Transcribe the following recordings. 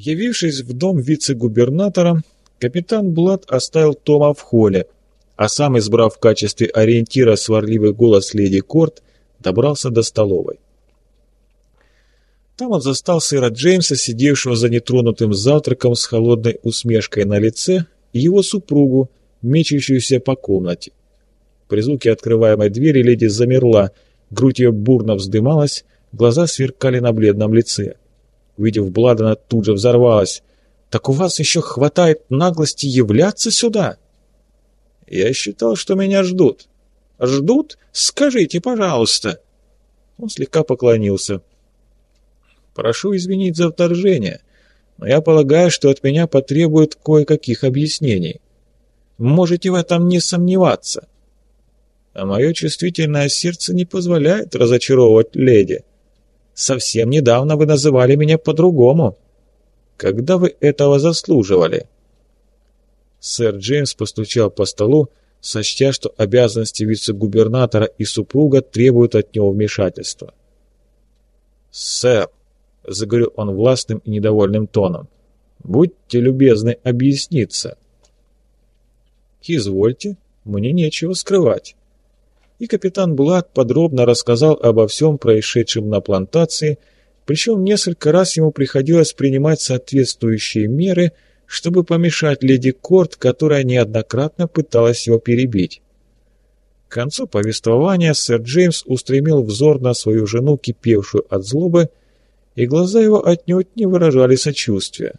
Явившись в дом вице-губернатора, капитан Блад оставил Тома в холле, а сам, избрав в качестве ориентира сварливый голос леди Корт, добрался до столовой. Там он застал сэра Джеймса, сидевшего за нетронутым завтраком с холодной усмешкой на лице, и его супругу, мечущуюся по комнате. При звуке открываемой двери леди замерла, грудь ее бурно вздымалась, глаза сверкали на бледном лице. Увидев Бладена, тут же взорвалась. «Так у вас еще хватает наглости являться сюда?» «Я считал, что меня ждут». «Ждут? Скажите, пожалуйста». Он слегка поклонился. «Прошу извинить за вторжение, но я полагаю, что от меня потребуют кое-каких объяснений. Можете в этом не сомневаться» а мое чувствительное сердце не позволяет разочаровывать леди. Совсем недавно вы называли меня по-другому. Когда вы этого заслуживали?» Сэр Джеймс постучал по столу, сочтя, что обязанности вице-губернатора и супруга требуют от него вмешательства. «Сэр», — заговорил он властным и недовольным тоном, — «будьте любезны объясниться». «Извольте, мне нечего скрывать» и капитан Блад подробно рассказал обо всем происшедшем на плантации, причем несколько раз ему приходилось принимать соответствующие меры, чтобы помешать леди Корт, которая неоднократно пыталась его перебить. К концу повествования сэр Джеймс устремил взор на свою жену, кипевшую от злобы, и глаза его отнюдь не выражали сочувствия.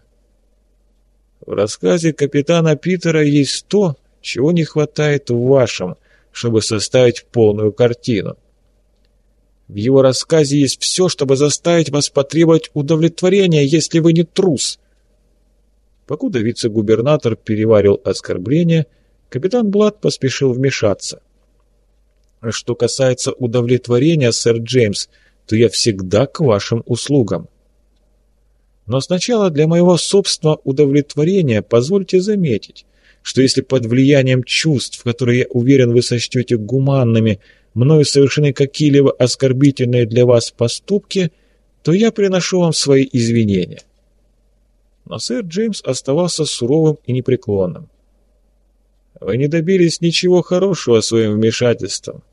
В рассказе капитана Питера есть то, чего не хватает в вашем – чтобы составить полную картину. В его рассказе есть все, чтобы заставить вас потребовать удовлетворения, если вы не трус. Покуда вице-губернатор переварил оскорбление, капитан Блад поспешил вмешаться. Что касается удовлетворения, сэр Джеймс, то я всегда к вашим услугам. Но сначала для моего собственного удовлетворения позвольте заметить, что если под влиянием чувств, которые, я уверен, вы сочтете гуманными, мною совершены какие-либо оскорбительные для вас поступки, то я приношу вам свои извинения. Но сэр Джеймс оставался суровым и непреклонным. Вы не добились ничего хорошего своим вмешательством.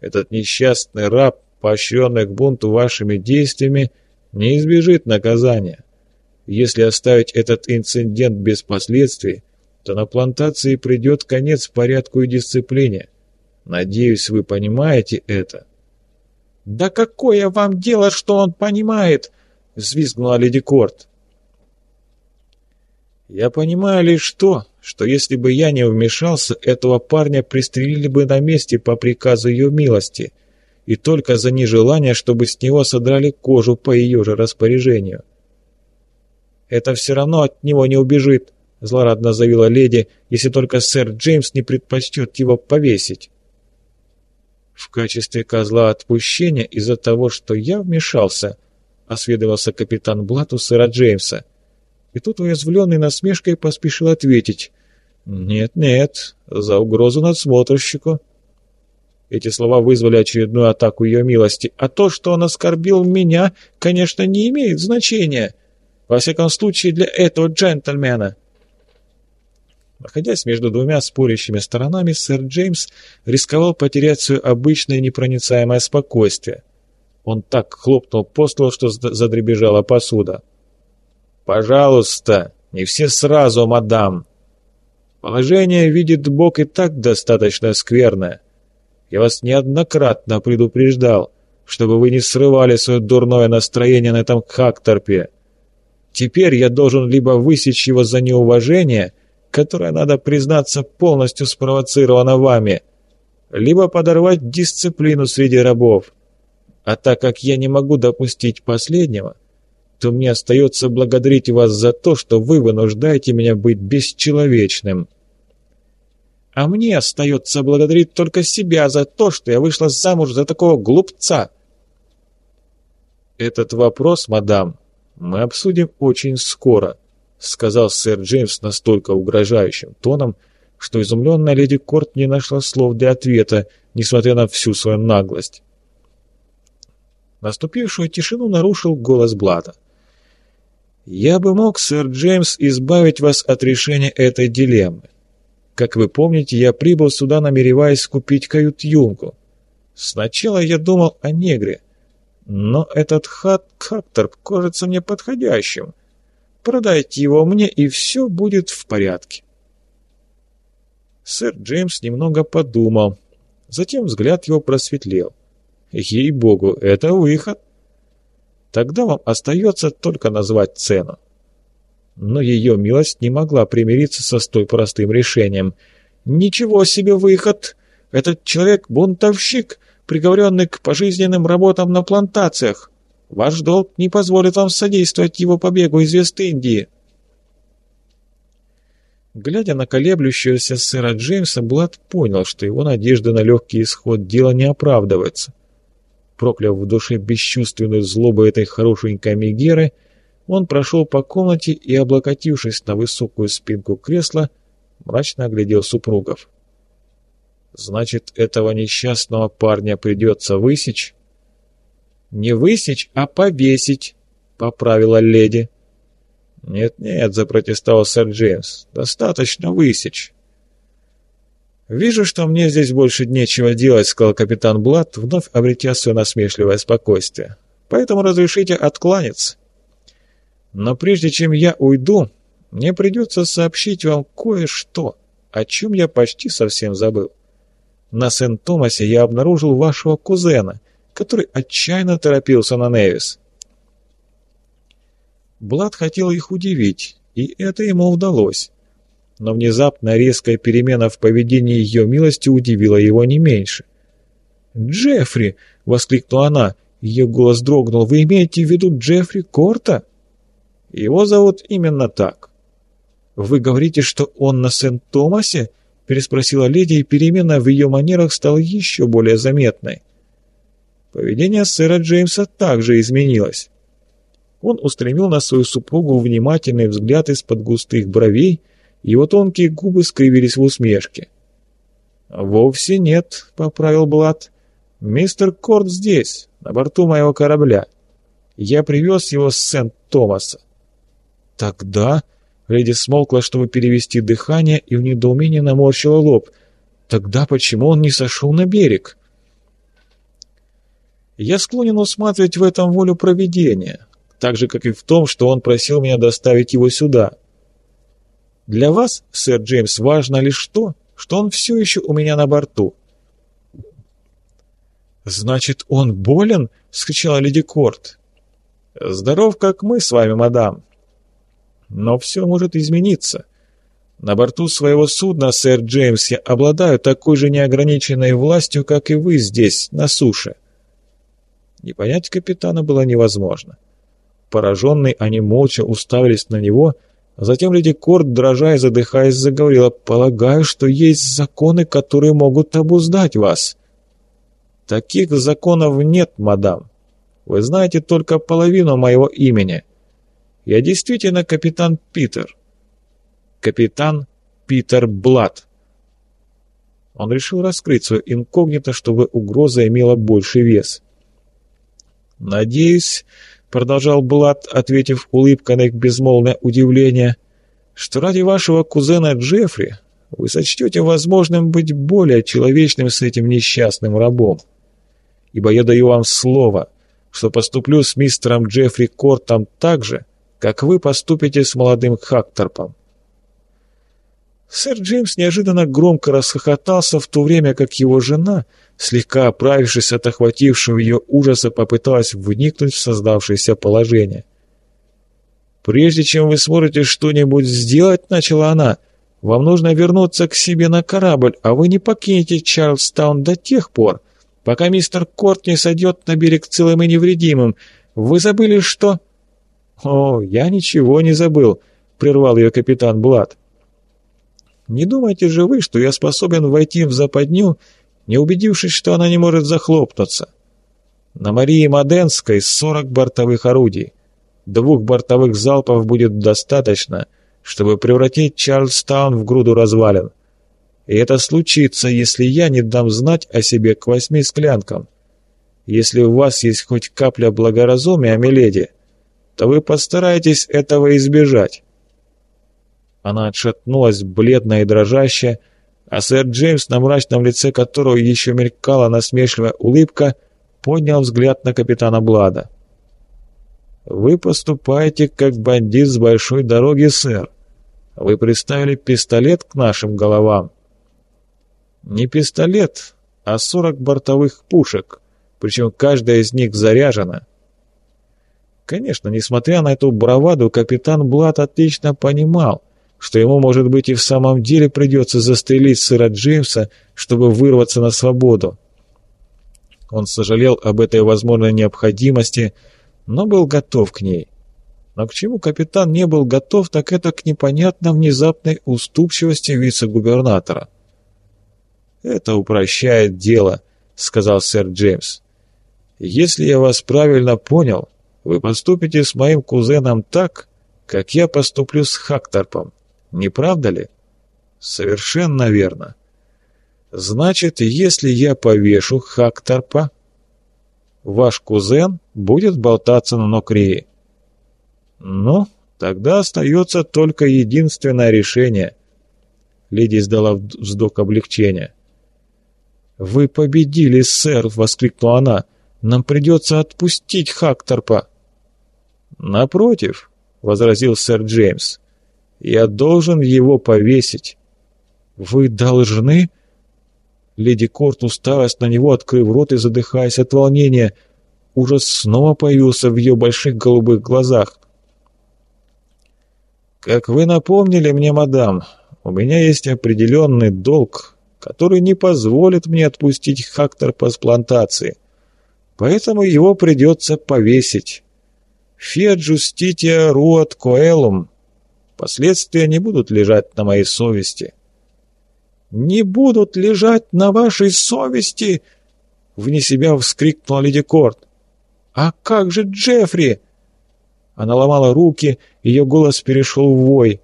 Этот несчастный раб, поощренный к бунту вашими действиями, не избежит наказания. Если оставить этот инцидент без последствий, то на плантации придет конец порядку и дисциплине. Надеюсь, вы понимаете это». «Да какое вам дело, что он понимает?» — взвизгнула леди Корт. «Я понимаю лишь то, что если бы я не вмешался, этого парня пристрелили бы на месте по приказу ее милости, и только за нежелание, чтобы с него содрали кожу по ее же распоряжению. Это все равно от него не убежит злорадно заявила леди, если только сэр Джеймс не предпочтет его повесить. В качестве козла отпущения из-за того, что я вмешался, осведомился капитан Блат у сэра Джеймса. И тут уязвленный насмешкой поспешил ответить. «Нет-нет, за угрозу надсмотрщику». Эти слова вызвали очередную атаку ее милости. А то, что он оскорбил меня, конечно, не имеет значения. Во всяком случае, для этого джентльмена. Находясь между двумя спорящими сторонами, сэр Джеймс рисковал потерять свое обычное непроницаемое спокойствие. Он так хлопнул по столу, что задребежала посуда. «Пожалуйста, не все сразу, мадам. Положение, видит Бог, и так достаточно скверное. Я вас неоднократно предупреждал, чтобы вы не срывали свое дурное настроение на этом Хакторпе. Теперь я должен либо высечь его за неуважение, — которая, надо признаться, полностью спровоцирована вами, либо подорвать дисциплину среди рабов. А так как я не могу допустить последнего, то мне остается благодарить вас за то, что вы вынуждаете меня быть бесчеловечным. А мне остается благодарить только себя за то, что я вышла замуж за такого глупца. Этот вопрос, мадам, мы обсудим очень скоро, сказал сэр Джеймс настолько угрожающим тоном, что изумленная леди Корт не нашла слов для ответа, несмотря на всю свою наглость. Наступившую тишину нарушил голос Блата. Я бы мог, сэр Джеймс, избавить вас от решения этой дилеммы. Как вы помните, я прибыл сюда, намереваясь купить кают-юнгу. Сначала я думал о негре, но этот хат-хаттер кажется мне подходящим. Продайте его мне, и все будет в порядке. Сэр Джеймс немного подумал. Затем взгляд его просветлел. Ей-богу, это выход. Тогда вам остается только назвать цену. Но ее милость не могла примириться со столь простым решением. «Ничего себе выход! Этот человек бунтовщик, приговоренный к пожизненным работам на плантациях. Ваш долг не позволит вам содействовать его побегу из Вест-Индии». Глядя на колеблющегося сэра Джеймса, Блад понял, что его надежды на легкий исход дела не оправдываются. Прокляв в душе бесчувственную злобу этой хорошенькой Мегеры, он прошел по комнате и, облокотившись на высокую спинку кресла, мрачно оглядел супругов. «Значит, этого несчастного парня придется высечь?» «Не высечь, а повесить», — поправила леди. «Нет-нет», — запротестовал сэр Джеймс, — «достаточно высечь». «Вижу, что мне здесь больше нечего делать», — сказал капитан Блад, вновь обретя свое насмешливое спокойствие. «Поэтому разрешите откланяться. Но прежде чем я уйду, мне придется сообщить вам кое-что, о чем я почти совсем забыл. На Сент-Томасе я обнаружил вашего кузена, который отчаянно торопился на Невис. Блад хотел их удивить, и это ему удалось но внезапно резкая перемена в поведении ее милости удивила его не меньше. «Джеффри!» — воскликнула она. Ее голос дрогнул. «Вы имеете в виду Джеффри Корта?» «Его зовут именно так». «Вы говорите, что он на Сент-Томасе?» — переспросила леди, и перемена в ее манерах стала еще более заметной. Поведение сэра Джеймса также изменилось. Он устремил на свою супругу внимательный взгляд из-под густых бровей — его тонкие губы скривились в усмешке. «Вовсе нет», — поправил Блад. «Мистер Корт здесь, на борту моего корабля. Я привез его с Сент-Томаса». «Тогда...» — леди смолкла, чтобы перевести дыхание, и в недоумении наморщила лоб. «Тогда почему он не сошел на берег?» «Я склонен усматривать в этом волю провидения, так же, как и в том, что он просил меня доставить его сюда». Для вас, сэр Джеймс, важно лишь то, что он все еще у меня на борту». «Значит, он болен?» — вскричала леди Корт. «Здоров, как мы с вами, мадам. Но все может измениться. На борту своего судна, сэр Джеймс, я обладаю такой же неограниченной властью, как и вы здесь, на суше». Не понять капитана было невозможно. Пораженные они молча уставились на него — Затем леди Корт, дрожа и задыхаясь, заговорила, «Полагаю, что есть законы, которые могут обуздать вас». «Таких законов нет, мадам. Вы знаете только половину моего имени. Я действительно капитан Питер. Капитан Питер Блад». Он решил раскрыть свое инкогнито, чтобы угроза имела больший вес. «Надеюсь, продолжал Блад, ответив улыбкой на их безмолвное удивление, что ради вашего кузена Джеффри вы сочтете возможным быть более человечным с этим несчастным рабом. Ибо я даю вам слово, что поступлю с мистером Джеффри Кортом так же, как вы поступите с молодым Хакторпом. Сэр Джеймс неожиданно громко расхохотался, в то время как его жена, слегка оправившись от охватившего ее ужаса, попыталась вникнуть в создавшееся положение. «Прежде чем вы сможете что-нибудь сделать, — начала она, — вам нужно вернуться к себе на корабль, а вы не покинете Чарльстаун до тех пор, пока мистер Корт не сойдет на берег целым и невредимым. Вы забыли, что...» «О, я ничего не забыл», — прервал ее капитан Блад. Не думайте же вы, что я способен войти в западню, не убедившись, что она не может захлопнуться. На Марии Маденской сорок бортовых орудий. Двух бортовых залпов будет достаточно, чтобы превратить Чарльстаун в груду развалин. И это случится, если я не дам знать о себе к восьми склянкам. Если у вас есть хоть капля благоразумия, миледи, то вы постараетесь этого избежать». Она отшатнулась, бледная и дрожащая, а сэр Джеймс, на мрачном лице которого еще мелькала насмешливая улыбка, поднял взгляд на капитана Блада. «Вы поступаете как бандит с большой дороги, сэр. Вы приставили пистолет к нашим головам». «Не пистолет, а сорок бортовых пушек, причем каждая из них заряжена». Конечно, несмотря на эту браваду, капитан Блад отлично понимал, что ему, может быть, и в самом деле придется застрелить сэра Джеймса, чтобы вырваться на свободу. Он сожалел об этой возможной необходимости, но был готов к ней. Но к чему капитан не был готов, так это к непонятно внезапной уступчивости вице-губернатора. «Это упрощает дело», — сказал сэр Джеймс. «Если я вас правильно понял, вы поступите с моим кузеном так, как я поступлю с Хакторпом. Не правда ли? Совершенно верно. Значит, если я повешу Хакторпа, ваш кузен будет болтаться на Нокрии. Ну, тогда остается только единственное решение. Леди издала вздох облегчения. «Вы победили, сэр!» — воскликнула она. «Нам придется отпустить Хакторпа!» «Напротив», — возразил сэр Джеймс, я должен его повесить». «Вы должны?» Леди Корт усталась на него, открыв рот и задыхаясь от волнения. Ужас снова появился в ее больших голубых глазах. «Как вы напомнили мне, мадам, у меня есть определенный долг, который не позволит мне отпустить Хактор по плантации, поэтому его придется повесить. Фиат джустития руат коэлум» Последствия не будут лежать на моей совести». «Не будут лежать на вашей совести!» Вне себя вскрикнула леди Корт. «А как же Джеффри?» Она ломала руки, ее голос перешел в вой.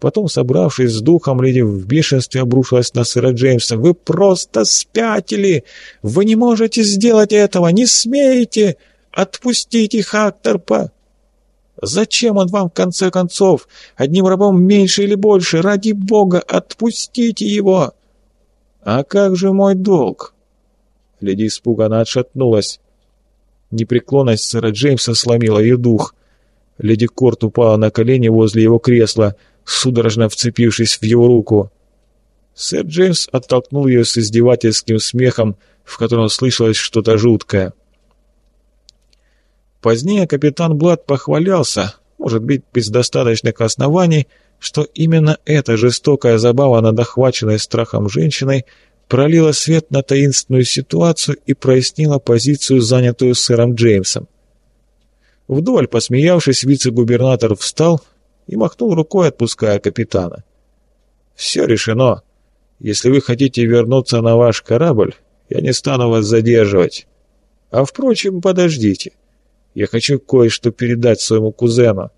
Потом, собравшись с духом, леди в бешенстве обрушилась на сэра Джеймса. «Вы просто спятили! Вы не можете сделать этого! Не смеете! Отпустите Хакторпа!» Зачем он вам, в конце концов? Одним рабом меньше или больше? Ради бога, отпустите его!» «А как же мой долг?» Леди испуганно отшатнулась. Непреклонность сэра Джеймса сломила ее дух. Леди Корт упала на колени возле его кресла, судорожно вцепившись в его руку. Сэр Джеймс оттолкнул ее с издевательским смехом, в котором слышалось что-то жуткое. Позднее капитан Блад похвалялся, может быть, без достаточных оснований, что именно эта жестокая забава над охваченной страхом женщиной пролила свет на таинственную ситуацию и прояснила позицию, занятую сэром Джеймсом. Вдоволь посмеявшись, вице-губернатор встал и махнул рукой, отпуская капитана. «Все решено. Если вы хотите вернуться на ваш корабль, я не стану вас задерживать. А впрочем, подождите». Я хочу кое-что передать своему кузену».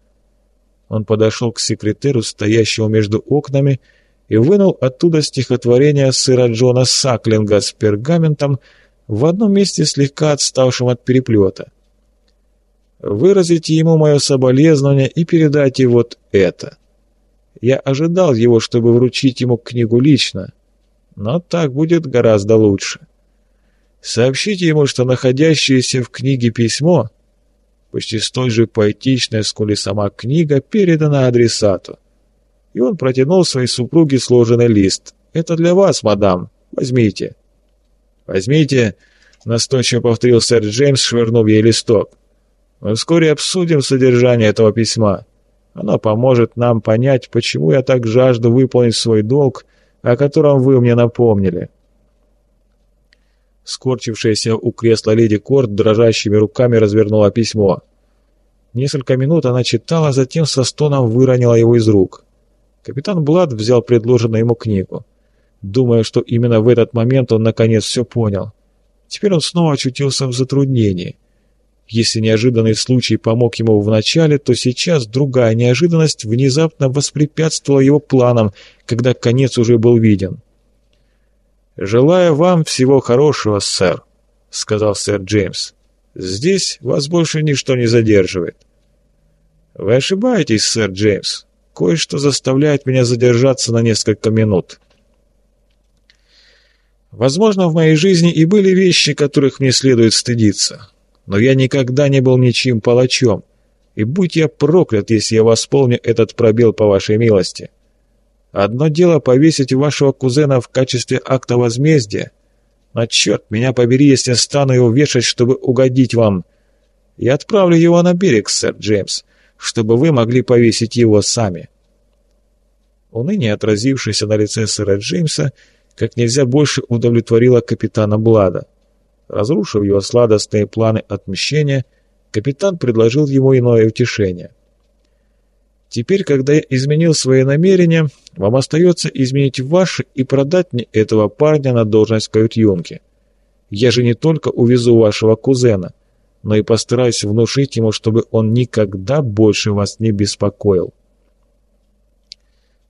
Он подошел к секретеру, стоящему между окнами, и вынул оттуда стихотворение сыра Джона Саклинга с пергаментом в одном месте слегка отставшим от переплета. «Выразите ему мое соболезнование и передайте вот это. Я ожидал его, чтобы вручить ему книгу лично, но так будет гораздо лучше. Сообщите ему, что находящееся в книге письмо — почти столь же поэтичная, сколь и сама книга, передана адресату. И он протянул своей супруге сложенный лист. «Это для вас, мадам. Возьмите». «Возьмите», — настойчиво повторил сэр Джеймс, швырнув ей листок. «Мы вскоре обсудим содержание этого письма. Оно поможет нам понять, почему я так жажду выполнить свой долг, о котором вы мне напомнили». Скорчившаяся у кресла леди Корт дрожащими руками развернула письмо. Несколько минут она читала, затем со стоном выронила его из рук. Капитан Блад взял предложенную ему книгу. Думая, что именно в этот момент он наконец все понял. Теперь он снова очутился в затруднении. Если неожиданный случай помог ему вначале, то сейчас другая неожиданность внезапно воспрепятствовала его планам, когда конец уже был виден. «Желаю вам всего хорошего, сэр», — сказал сэр Джеймс. «Здесь вас больше ничто не задерживает». Вы ошибаетесь, сэр Джеймс. Кое-что заставляет меня задержаться на несколько минут. Возможно, в моей жизни и были вещи, которых мне следует стыдиться. Но я никогда не был ничьим палачом. И будь я проклят, если я восполню этот пробел по вашей милости. Одно дело повесить вашего кузена в качестве акта возмездия. Но черт, меня побери, если стану его вешать, чтобы угодить вам. Я отправлю его на берег, сэр Джеймс, чтобы вы могли повесить его сами. Уныние, отразившееся на лице сэра Джеймса, как нельзя больше удовлетворило капитана Блада. Разрушив его сладостные планы отмщения, капитан предложил ему иное утешение. «Теперь, когда я изменил свои намерения, вам остается изменить ваши и продать мне этого парня на должность кают-юнки. Я же не только увезу вашего кузена, но и постараюсь внушить ему, чтобы он никогда больше вас не беспокоил».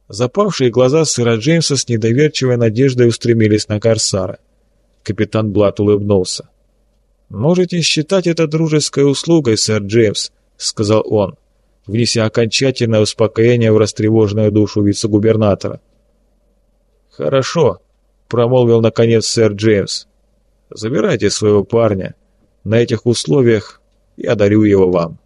Запавшие глаза сэра Джеймса с недоверчивой надеждой устремились на Корсара. Капитан Блат улыбнулся. «Можете считать это дружеской услугой, сэр Джеймс», — сказал он, внеся окончательное успокоение в растревоженную душу вице-губернатора. «Хорошо», — промолвил наконец сэр Джеймс. «Забирайте своего парня. На этих условиях я дарю его вам».